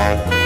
Bye.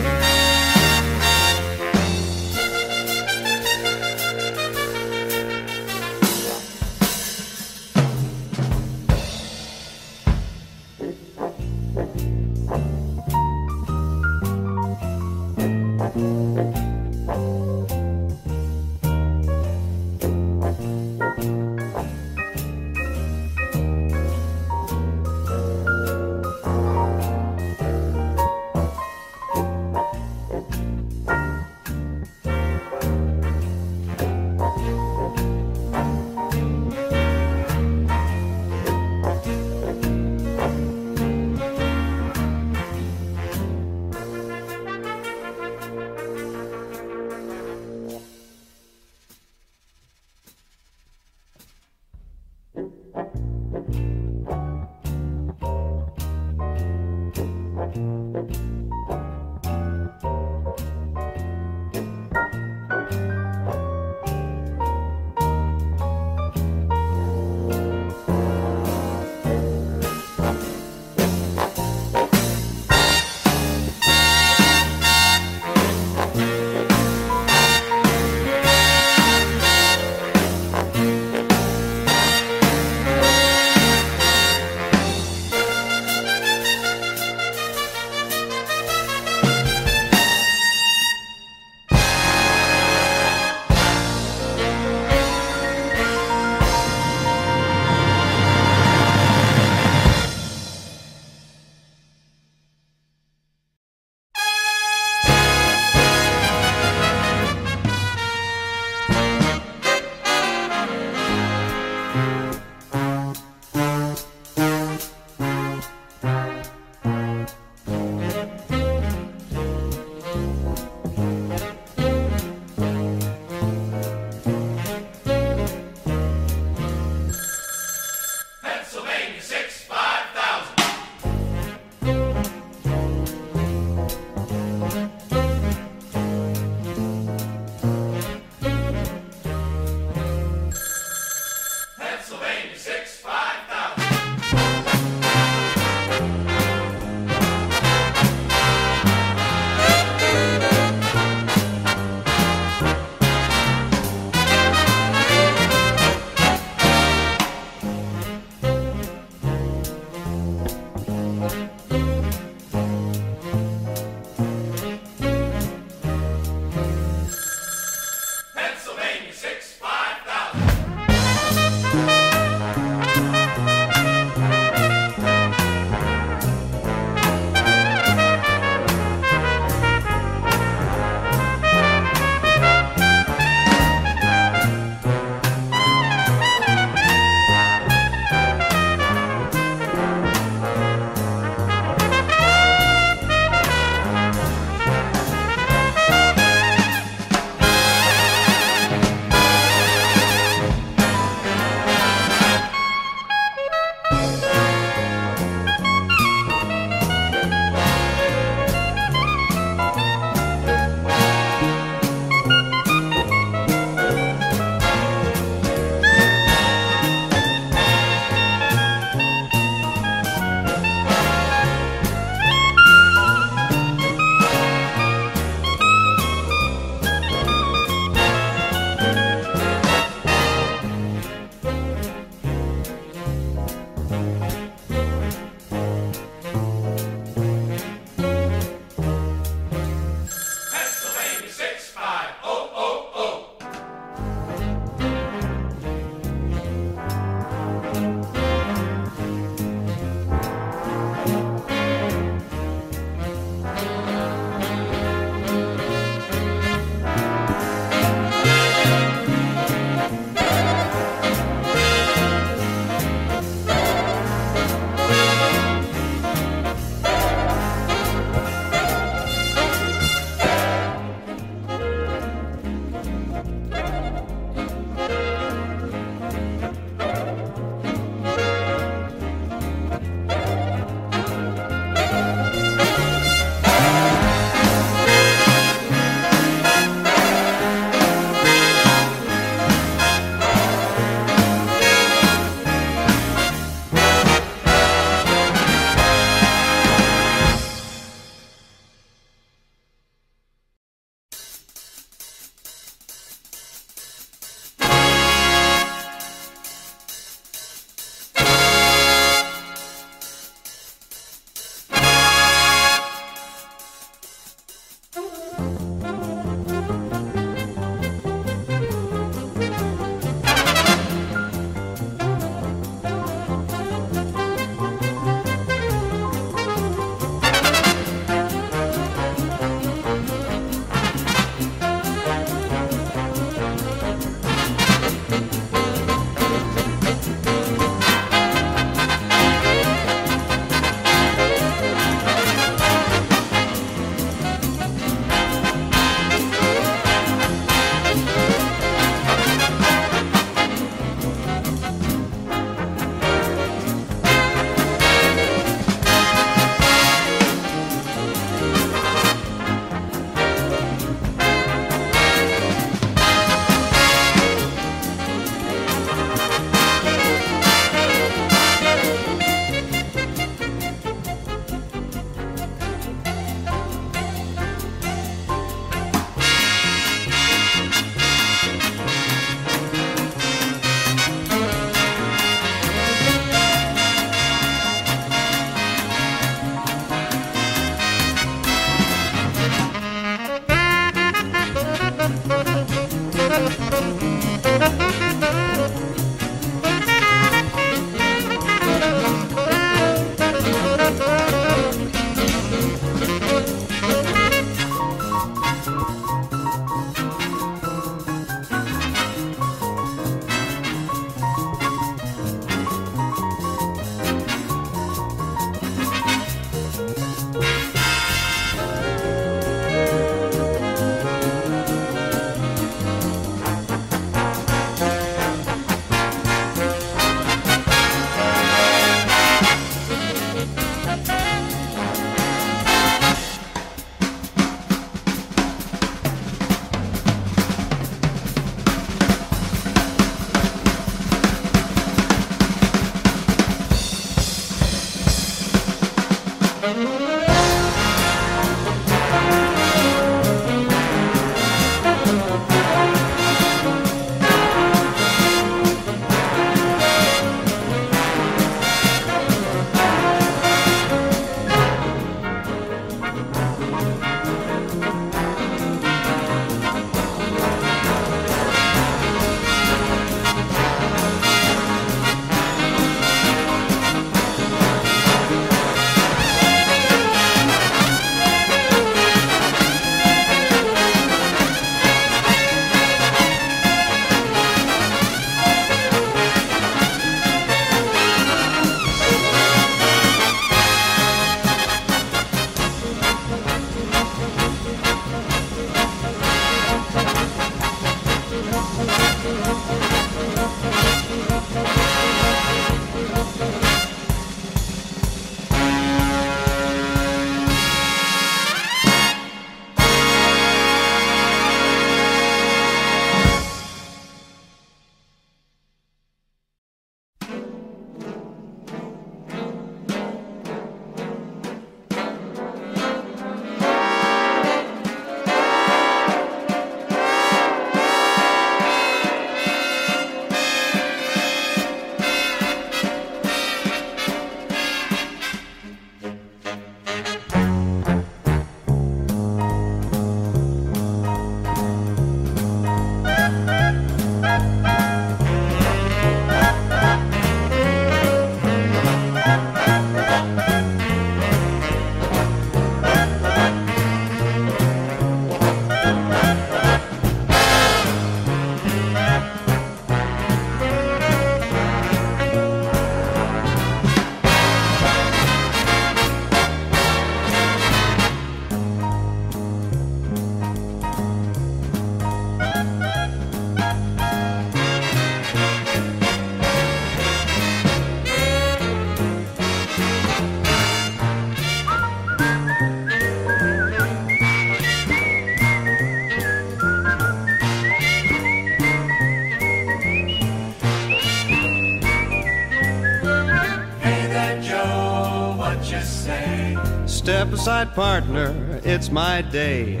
Step partner, it's my day.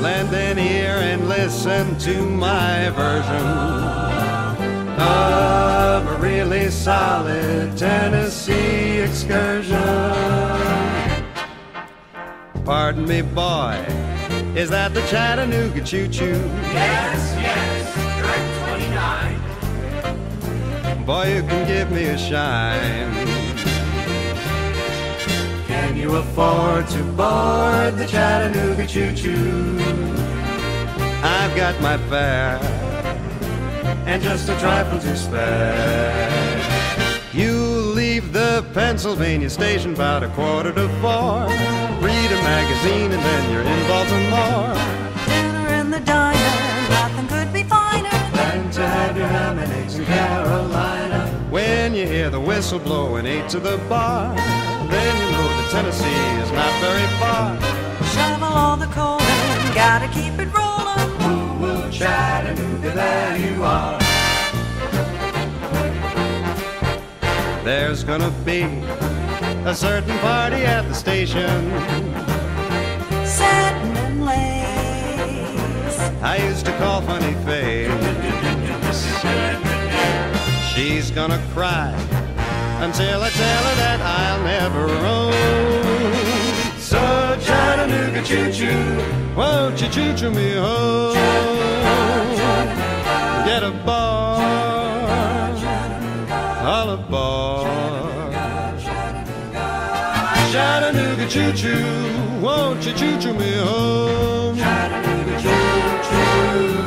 Lend an ear and listen to my version of a really solid Tennessee excursion. Pardon me, boy, is that the Chattanooga Choo Choo? Yes, yes, track 29. Boy, you can give me a shine you afford to board the Chattanooga choo-choo? I've got my fare and just a trifle to spare. You leave the Pennsylvania station about a quarter to four. Read a magazine and then you're in Baltimore. Dinner in the diner, nothing could be finer than to have your ham and eggs in Carolina. When you hear the whistle blowing eight to the bar, then you Tennessee is not very far. Shovel all the coal in, gotta keep it rolling. Woo woo Chattanooga, there you are. There's gonna be a certain party at the station. Satin and lace. I used to call funny face. She's gonna cry until I tell her that I'll never roam. So Chattanooga choo-choo, won't you choo-choo me home? Get a bar, all aboard. Chattanooga choo-choo, won't you choo-choo me home? Chattanooga choo-choo.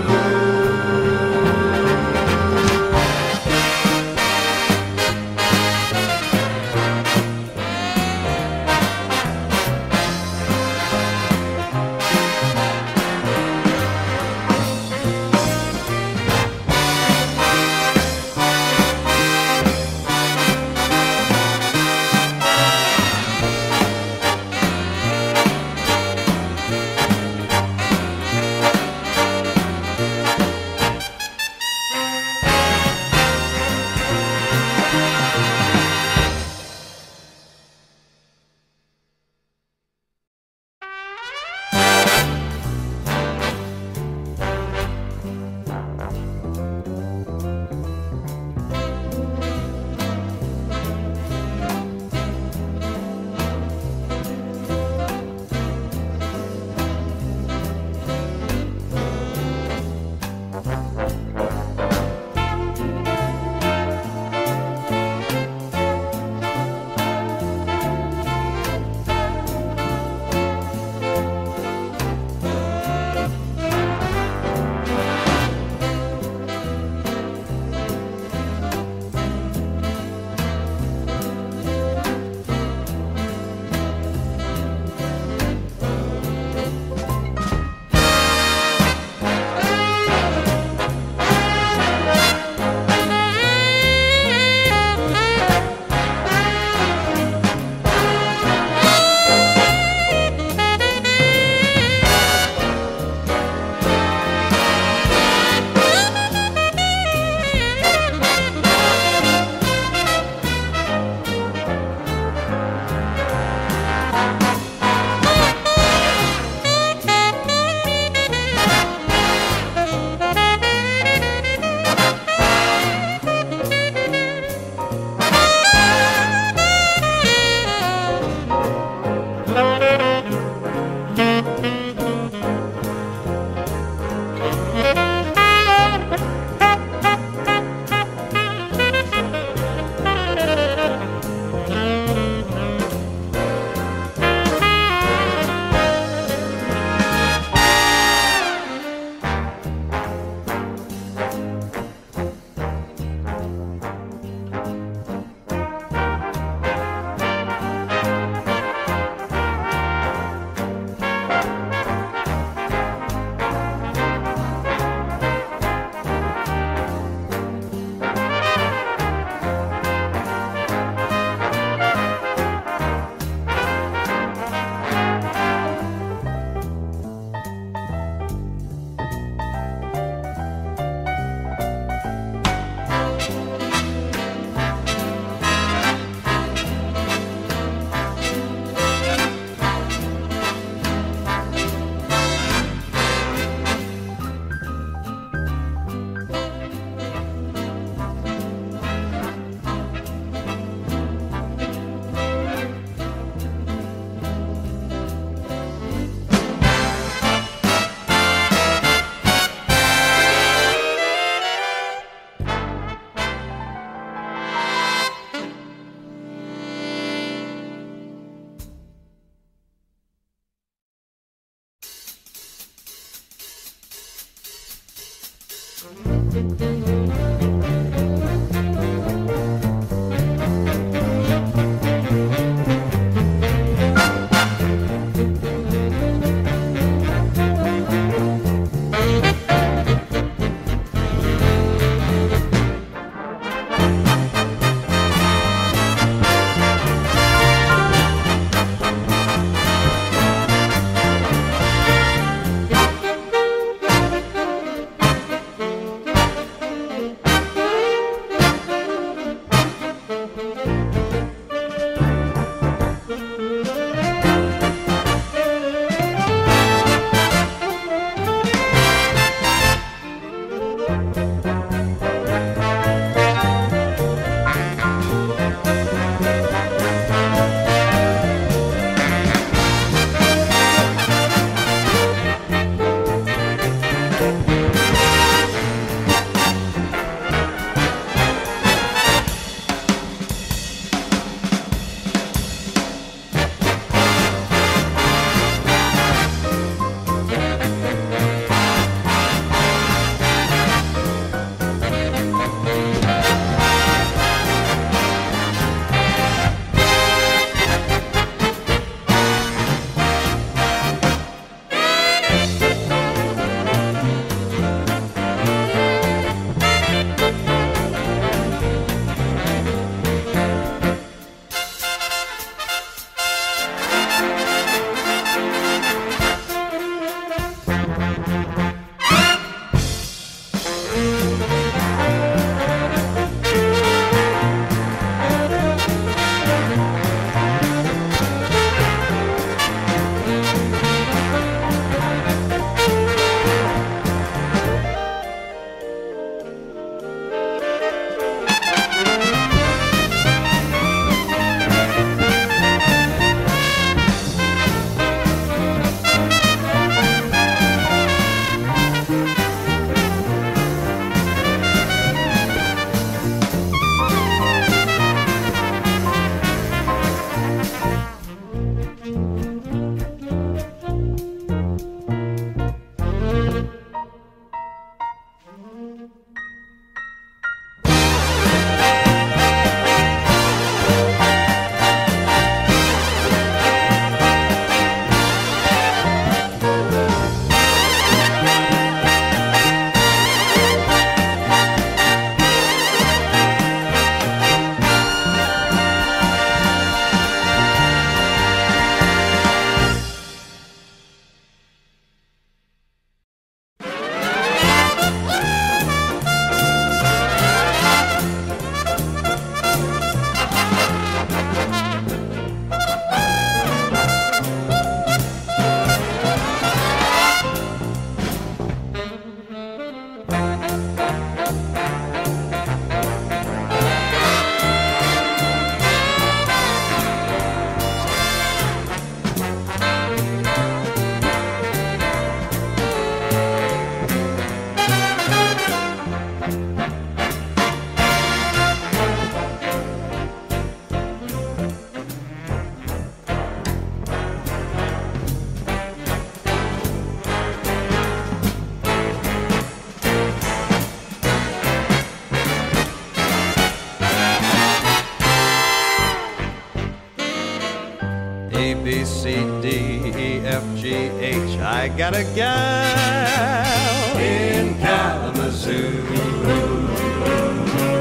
Got a gal in Kalamazoo.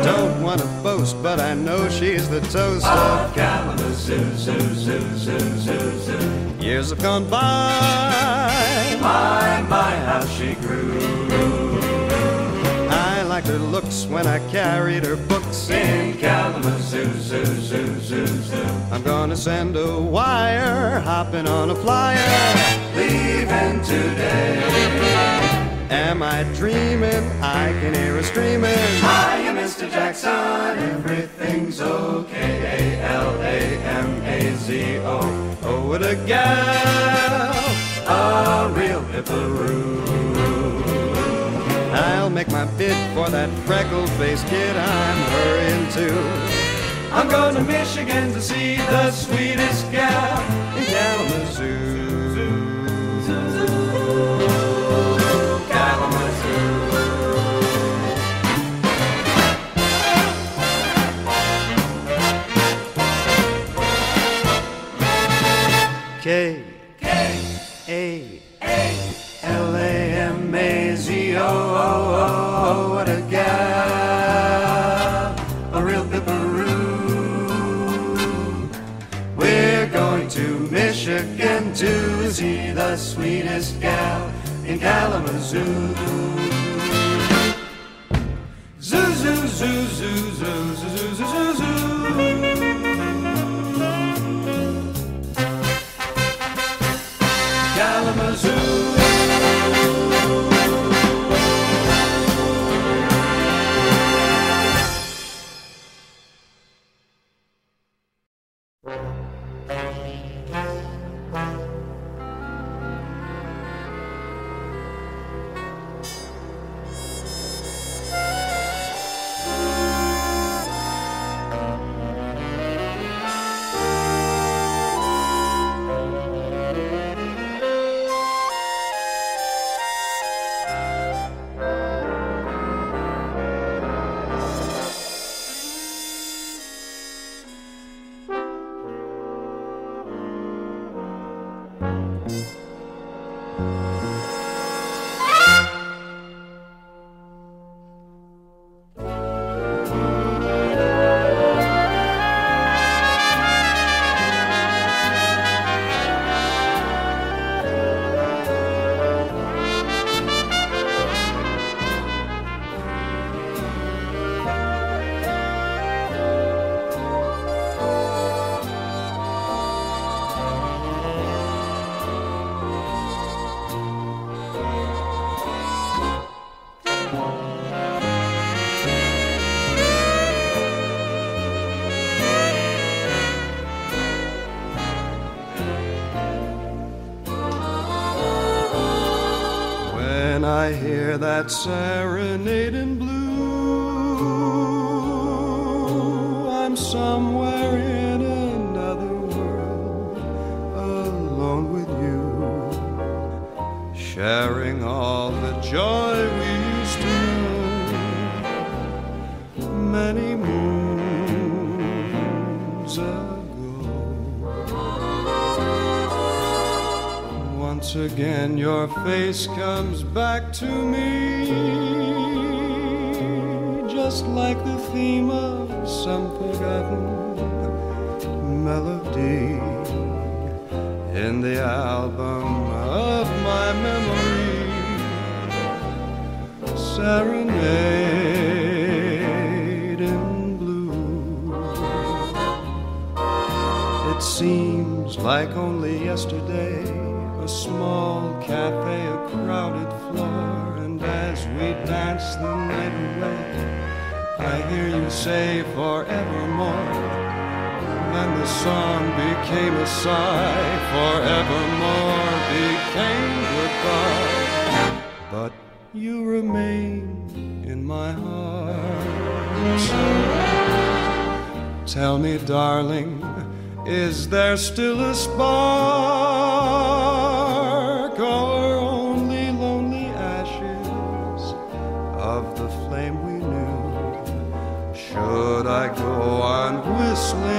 Don't want to boast, but I know she's the toast of Kalamazoo. Zoo, zoo, zoo, zoo, zoo. Years have gone by. My, my, how she grew. I liked her looks when I carried her books in I'm gonna send a wire, hopping on a flyer leaving today. Am I dreaming? I can hear a screaming. Hi, Mr. Jackson, everything's okay. A L A M A Z O. Oh, what a gal, a real hipperoo. I'll make my bid for that freckle-faced kid I'm hurrying to. I'm going to Michigan to see the sweetest gal in Kalamazoo. Okay. See the sweetest gal in Kalamazoo. Zoo, zoo, zoo, zoo, zoo, zoo, zoo, zoo, zoo. I that serenade in blue, I'm somewhere in another world, alone with you, sharing all the joy we used to many moons ago. Once again, your face comes back to me, yesterday, a small cafe, a crowded floor, and as we dance the night away, I hear you say forevermore. Then the song became a sigh, forevermore became goodbye. But you remain in my heart. Tell me, darling, is there still a spark or only lonely ashes of the flame we knew? Should I go on whistling